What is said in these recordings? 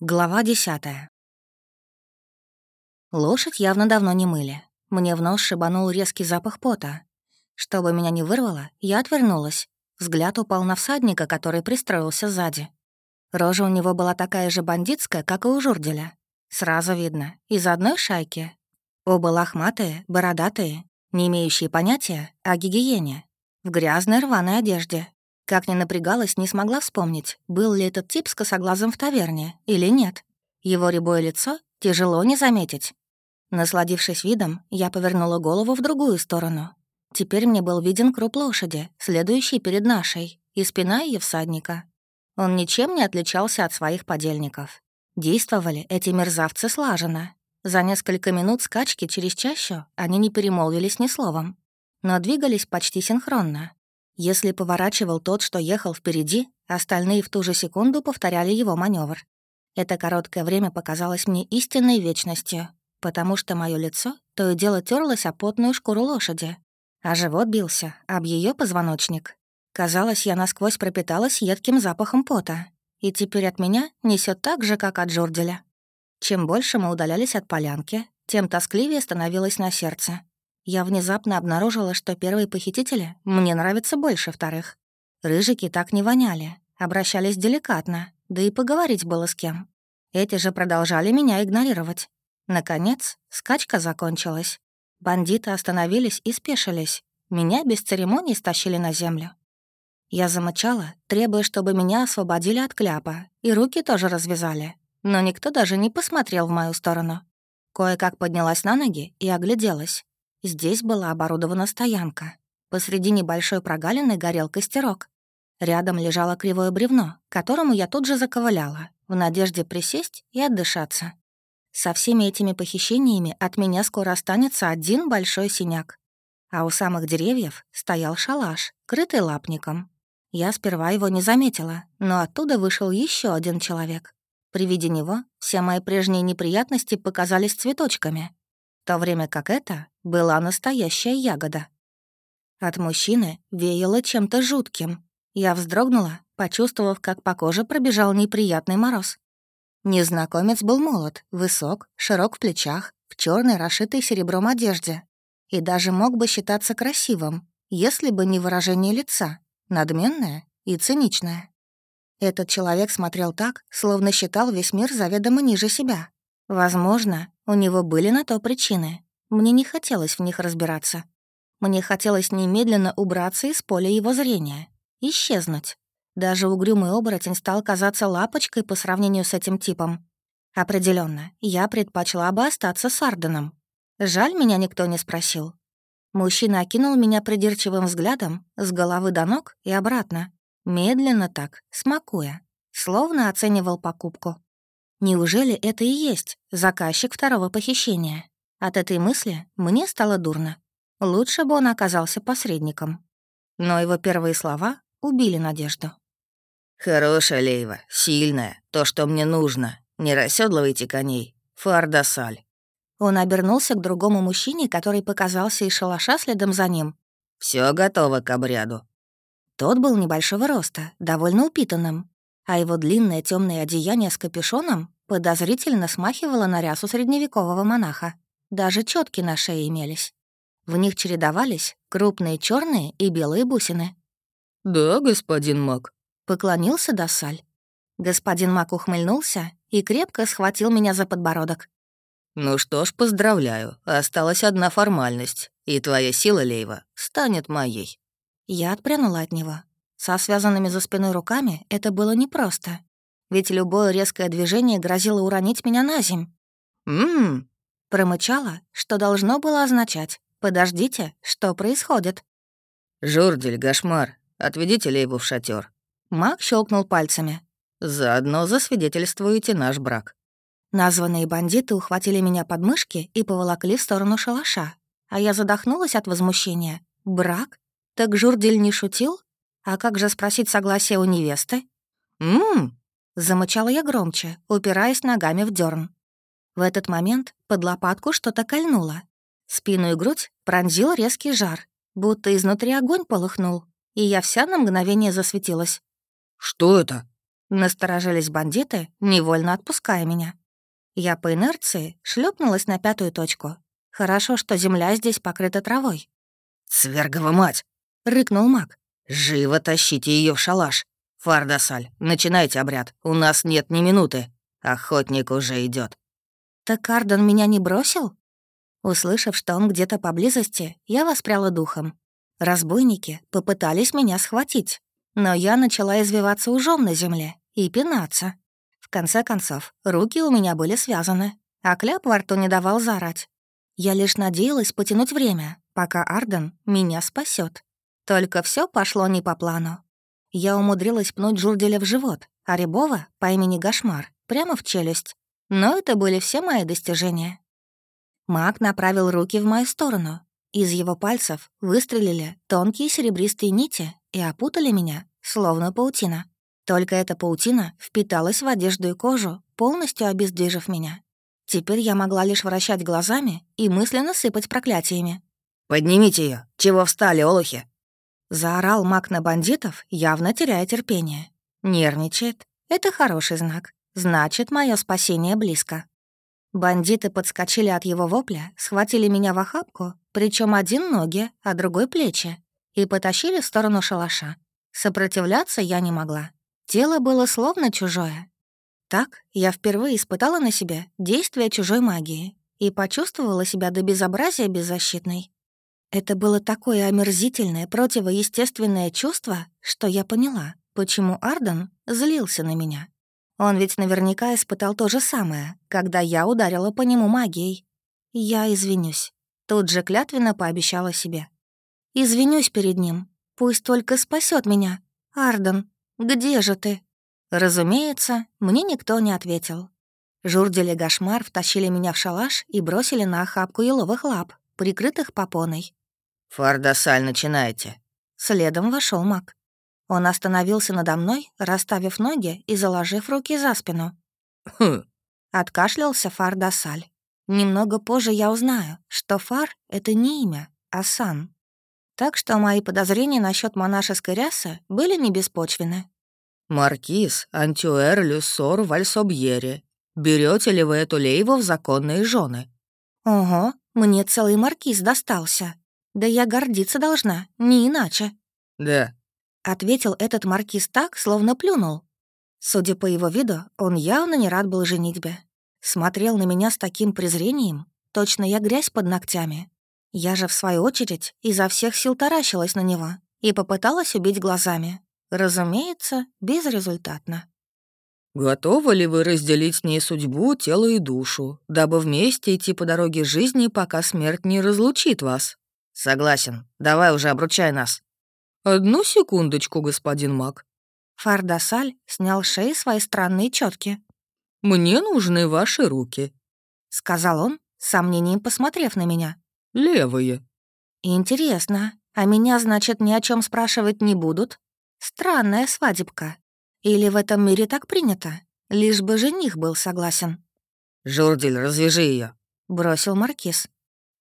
Глава десятая. Лошадь явно давно не мыли. Мне в нос шибанул резкий запах пота. Чтобы меня не вырвало, я отвернулась. Взгляд упал на всадника, который пристроился сзади. Рожа у него была такая же бандитская, как и у Журделя. Сразу видно, из одной шайки. Оба лохматые, бородатые, не имеющие понятия о гигиене. В грязной рваной одежде, как ни напрягалась, не смогла вспомнить, был ли этот тип с косоглазом в таверне или нет. Его рябое лицо тяжело не заметить. Насладившись видом, я повернула голову в другую сторону. Теперь мне был виден круп лошади, следующий перед нашей, и спина ее всадника. Он ничем не отличался от своих подельников. Действовали эти мерзавцы слаженно. За несколько минут скачки через чащу они не перемолвились ни словом, но двигались почти синхронно, если поворачивал тот, что ехал впереди, остальные в ту же секунду повторяли его маневр. Это короткое время показалось мне истинной вечностью, потому что мое лицо то и дело терлось о потную шкуру лошади, а живот бился об ее позвоночник. Казалось, я насквозь пропиталась едким запахом пота, и теперь от меня несет так же, как от Джорделя. Чем больше мы удалялись от полянки, тем тоскливее становилось на сердце я внезапно обнаружила, что первые похитители мне нравятся больше вторых. Рыжики так не воняли, обращались деликатно, да и поговорить было с кем. Эти же продолжали меня игнорировать. Наконец, скачка закончилась. Бандиты остановились и спешились. Меня без церемоний стащили на землю. Я замычала, требуя, чтобы меня освободили от кляпа, и руки тоже развязали. Но никто даже не посмотрел в мою сторону. Кое-как поднялась на ноги и огляделась. Здесь была оборудована стоянка. Посреди небольшой прогалины горел костерок. Рядом лежало кривое бревно, которому я тут же заковыляла, в надежде присесть и отдышаться. Со всеми этими похищениями от меня скоро останется один большой синяк. А у самых деревьев стоял шалаш, крытый лапником. Я сперва его не заметила, но оттуда вышел еще один человек. При виде него все мои прежние неприятности показались цветочками то время как это была настоящая ягода. От мужчины веяло чем-то жутким. Я вздрогнула, почувствовав, как по коже пробежал неприятный мороз. Незнакомец был молод, высок, широк в плечах, в черной, расшитой серебром одежде. И даже мог бы считаться красивым, если бы не выражение лица, надменное и циничное. Этот человек смотрел так, словно считал весь мир заведомо ниже себя. Возможно, у него были на то причины. Мне не хотелось в них разбираться. Мне хотелось немедленно убраться из поля его зрения. Исчезнуть. Даже угрюмый оборотень стал казаться лапочкой по сравнению с этим типом. Определенно, я предпочла бы остаться с Арденом. Жаль, меня никто не спросил. Мужчина окинул меня придирчивым взглядом с головы до ног и обратно, медленно так, смакуя, словно оценивал покупку. Неужели это и есть заказчик второго похищения? От этой мысли мне стало дурно. Лучше бы он оказался посредником. Но его первые слова убили надежду. «Хорошая Лейва, сильная, то, что мне нужно. Не расседлывайте коней. Фардасаль». Он обернулся к другому мужчине, который показался из шалаша следом за ним. Все готово к обряду». Тот был небольшого роста, довольно упитанным, а его длинное темное одеяние с капюшоном подозрительно смахивало на рясу средневекового монаха. Даже четки на шее имелись. В них чередовались крупные черные и белые бусины. «Да, господин Мак», — поклонился Досаль. Господин Мак ухмыльнулся и крепко схватил меня за подбородок. «Ну что ж, поздравляю. Осталась одна формальность, и твоя сила, Лейва, станет моей». Я отпрянула от него. Со связанными за спиной руками это было непросто, ведь любое резкое движение грозило уронить меня на земь. «М-м-м», промычала, что должно было означать «Подождите, что происходит?» «Журдель, Гашмар, отведите Лейбу в шатер. Маг щелкнул пальцами. «Заодно засвидетельствуете наш брак». Названные бандиты ухватили меня под мышки и поволокли в сторону шалаша, а я задохнулась от возмущения. «Брак? Так Журдель не шутил?» А как же спросить согласие у невесты? «М-м-м!» Замычала я громче, упираясь ногами в дерн. В этот момент под лопатку что-то кольнуло. Спину и грудь пронзил резкий жар, будто изнутри огонь полыхнул, и я вся на мгновение засветилась. «Что это?» Насторожились бандиты, невольно отпуская меня. Я по инерции шлепнулась на пятую точку. Хорошо, что земля здесь покрыта травой. «Свергова мать!» — рыкнул маг. «Живо тащите ее в шалаш. Фардасаль, начинайте обряд. У нас нет ни минуты. Охотник уже идет. «Так Арден меня не бросил?» Услышав, что он где-то поблизости, я воспряла духом. Разбойники попытались меня схватить, но я начала извиваться ужом на земле и пинаться. В конце концов, руки у меня были связаны, а кляп во рту не давал заорать. Я лишь надеялась потянуть время, пока Арден меня спасет. Только все пошло не по плану. Я умудрилась пнуть Журделя в живот, а Рябова, по имени Гашмар, прямо в челюсть. Но это были все мои достижения. Маг направил руки в мою сторону. Из его пальцев выстрелили тонкие серебристые нити и опутали меня, словно паутина. Только эта паутина впиталась в одежду и кожу, полностью обездвижив меня. Теперь я могла лишь вращать глазами и мысленно сыпать проклятиями. «Поднимите ее! Чего встали, олухи?» Заорал маг на бандитов, явно теряя терпение. Нервничает. Это хороший знак. Значит, мое спасение близко. Бандиты подскочили от его вопля, схватили меня в охапку, причем один ноги, а другой плечи, и потащили в сторону шалаша. Сопротивляться я не могла. Тело было словно чужое. Так я впервые испытала на себе действие чужой магии и почувствовала себя до безобразия беззащитной. Это было такое омерзительное, противоестественное чувство, что я поняла, почему Арден злился на меня. Он ведь наверняка испытал то же самое, когда я ударила по нему магией. Я извинюсь. Тут же клятвенно пообещала себе. Извинюсь перед ним. Пусть только спасет меня. Арден, где же ты? Разумеется, мне никто не ответил. Журдели Гашмар втащили меня в шалаш и бросили на охапку еловых лап, прикрытых попоной. «Фардасаль, начинайте». Следом вошел маг. Он остановился надо мной, расставив ноги и заложив руки за спину. «Хм». Откашлялся Фардасаль. Немного позже я узнаю, что Фар — это не имя, а сан. Так что мои подозрения насчет монашеской рясы были не беспочвены. «Маркиз, Антюэр, Люсор, Вальсобьери. Берете ли вы эту Лейву в законные жены? «Ого, мне целый маркиз достался. Да я гордиться должна, не иначе». «Да». Ответил этот маркиз так, словно плюнул. Судя по его виду, он явно не рад был женитьбе. Смотрел на меня с таким презрением, точно я грязь под ногтями. Я же, в свою очередь, изо всех сил таращилась на него и попыталась убить глазами. Разумеется, безрезультатно. «Готовы ли вы разделить с ней судьбу, тело и душу, дабы вместе идти по дороге жизни, пока смерть не разлучит вас?» «Согласен. Давай уже обручай нас». «Одну секундочку, господин Мак». Фардасаль снял с шеи свои странные четки. «Мне нужны ваши руки», — сказал он, с сомнением посмотрев на меня. «Левые». «Интересно, а меня, значит, ни о чем спрашивать не будут? Странная свадебка. Или в этом мире так принято? Лишь бы жених был согласен». «Журдиль, развяжи ее, бросил Маркиз.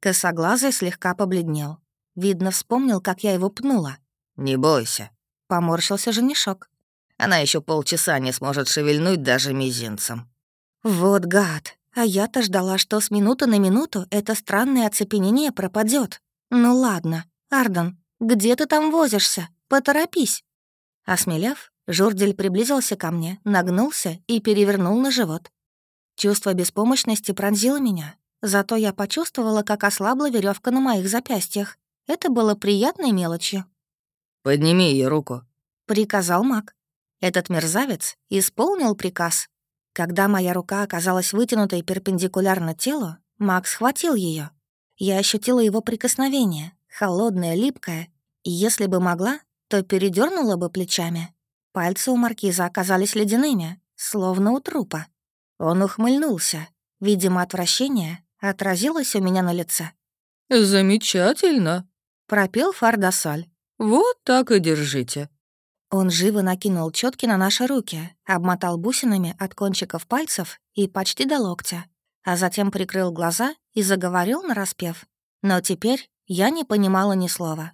Косоглазый слегка побледнел. Видно, вспомнил, как я его пнула. «Не бойся», — поморщился женишок. «Она еще полчаса не сможет шевельнуть даже мизинцем». «Вот гад! А я-то ждала, что с минуты на минуту это странное оцепенение пропадет. Ну ладно, Арден, где ты там возишься? Поторопись!» Осмелев, Журдель приблизился ко мне, нагнулся и перевернул на живот. Чувство беспомощности пронзило меня, зато я почувствовала, как ослабла веревка на моих запястьях. Это было приятной мелочью. «Подними ее руку», — приказал маг. Этот мерзавец исполнил приказ. Когда моя рука оказалась вытянутой перпендикулярно телу, маг схватил ее. Я ощутила его прикосновение, холодное, липкое, и если бы могла, то передернула бы плечами. Пальцы у маркиза оказались ледяными, словно у трупа. Он ухмыльнулся. Видимо, отвращение отразилось у меня на лице. «Замечательно», — пропел Фардасаль. «Вот так и держите». Он живо накинул четки на наши руки, обмотал бусинами от кончиков пальцев и почти до локтя, а затем прикрыл глаза и заговорил нараспев. Но теперь я не понимала ни слова.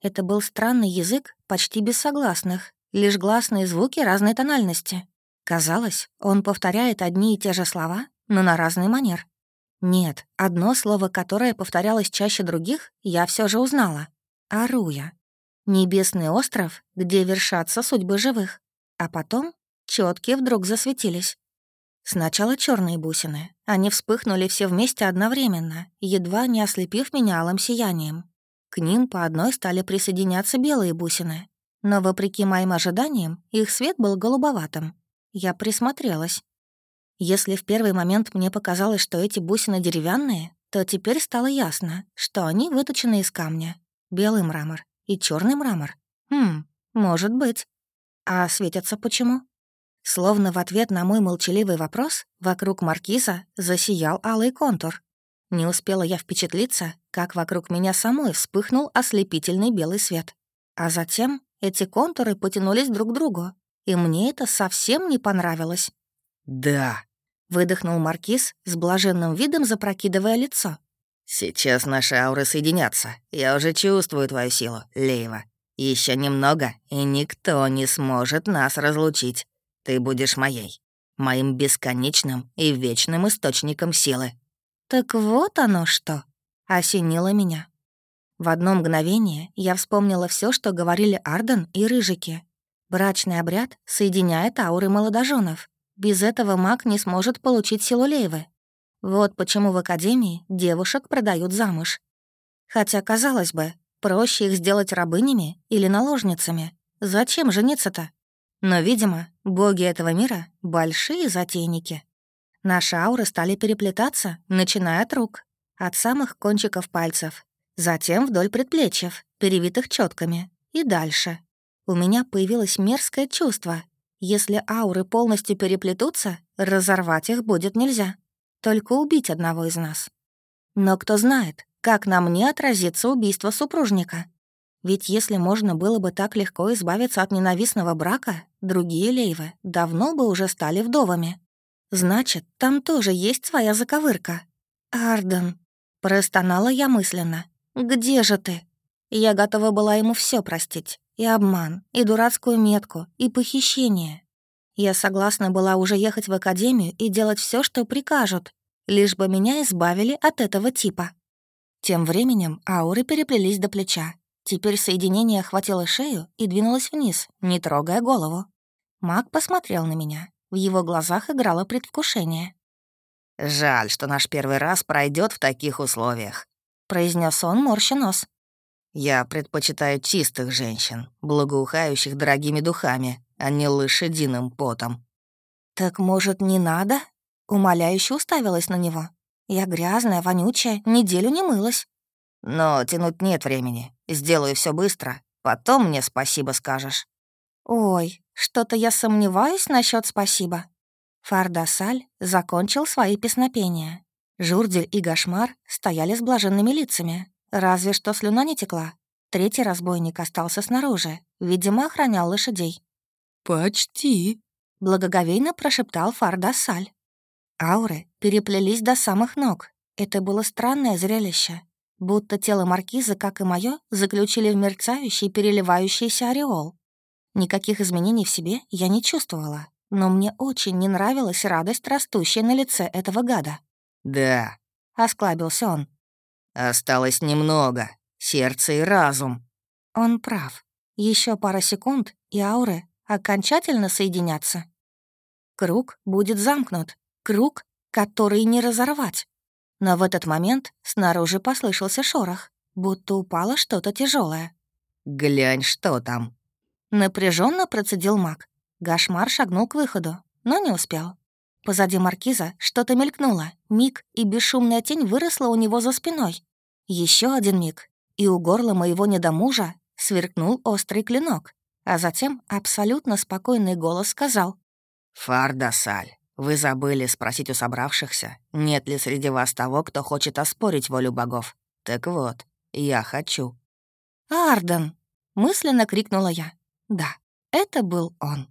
Это был странный язык почти без согласных, лишь гласные звуки разной тональности. Казалось, он повторяет одни и те же слова, но на разный манер. Нет, одно слово, которое повторялось чаще других, я все же узнала. Аруя. Небесный остров, где вершатся судьбы живых. А потом четкие вдруг засветились. Сначала черные бусины. Они вспыхнули все вместе одновременно, едва не ослепив меня алым сиянием. К ним по одной стали присоединяться белые бусины. Но, вопреки моим ожиданиям, их свет был голубоватым. Я присмотрелась. Если в первый момент мне показалось, что эти бусины деревянные, то теперь стало ясно, что они выточены из камня. Белый мрамор и черный мрамор. Хм, может быть. А светятся почему? Словно в ответ на мой молчаливый вопрос, вокруг маркиза засиял алый контур. Не успела я впечатлиться, как вокруг меня самой вспыхнул ослепительный белый свет. А затем эти контуры потянулись друг к другу, и мне это совсем не понравилось. «Да», — выдохнул Маркиз с блаженным видом, запрокидывая лицо. «Сейчас наши ауры соединятся. Я уже чувствую твою силу, Лейва. Еще немного, и никто не сможет нас разлучить. Ты будешь моей, моим бесконечным и вечным источником силы». «Так вот оно что!» — осенило меня. В одно мгновение я вспомнила все, что говорили Арден и Рыжики. Брачный обряд соединяет ауры молодоженов. Без этого маг не сможет получить силу Лейвы. Вот почему в Академии девушек продают замуж. Хотя, казалось бы, проще их сделать рабынями или наложницами. Зачем жениться-то? Но, видимо, боги этого мира — большие затейники. Наши ауры стали переплетаться, начиная от рук, от самых кончиков пальцев, затем вдоль предплечьев, перевитых четками, и дальше. У меня появилось мерзкое чувство, если ауры полностью переплетутся, разорвать их будет нельзя. Только убить одного из нас. Но кто знает, как на мне отразится убийство супружника. Ведь если можно было бы так легко избавиться от ненавистного брака, другие лейвы давно бы уже стали вдовами. Значит, там тоже есть своя заковырка. «Арден», — простонала я мысленно, — «где же ты?» Я готова была ему все простить. И обман, и дурацкую метку, и похищение. Я согласна была уже ехать в академию и делать все, что прикажут, лишь бы меня избавили от этого типа. Тем временем ауры переплелись до плеча. Теперь соединение охватило шею и двинулось вниз, не трогая голову. Маг посмотрел на меня. В его глазах играло предвкушение. «Жаль, что наш первый раз пройдет в таких условиях», — произнес он, морща нос. Я предпочитаю чистых женщин, благоухающих дорогими духами, а не лошадиным потом». «Так, может, не надо?» Умоляюще уставилась на него. «Я грязная, вонючая, неделю не мылась». «Но тянуть нет времени. Сделаю все быстро. Потом мне спасибо скажешь». «Ой, что-то я сомневаюсь насчет спасибо». Фардасаль закончил свои песнопения. Журдель и Гашмар стояли с блаженными лицами, Разве что слюна не текла. Третий разбойник остался снаружи, видимо, охранял лошадей. «Почти», — благоговейно прошептал Фардасаль. Ауры переплелись до самых ног. Это было странное зрелище. Будто тело маркиза, как и мое, заключили в мерцающий, переливающийся ореол. Никаких изменений в себе я не чувствовала, но мне очень не нравилась радость, растущая на лице этого гада. «Да», — осклабился он. Осталось немного. Сердце и разум. Он прав. Еще пара секунд, и ауры окончательно соединятся. Круг будет замкнут. Круг, который не разорвать. Но в этот момент снаружи послышался шорох, будто упало что-то тяжелое. «Глянь, что там!» Напряженно процедил маг. Гашмар шагнул к выходу, но не успел. Позади маркиза что-то мелькнуло, миг, и бесшумная тень выросла у него за спиной. Еще один миг, и у горла моего недомужа сверкнул острый клинок, а затем абсолютно спокойный голос сказал. «Фардасаль, вы забыли спросить у собравшихся, нет ли среди вас того, кто хочет оспорить волю богов. Так вот, я хочу». «Арден!» — мысленно крикнула я. «Да, это был он».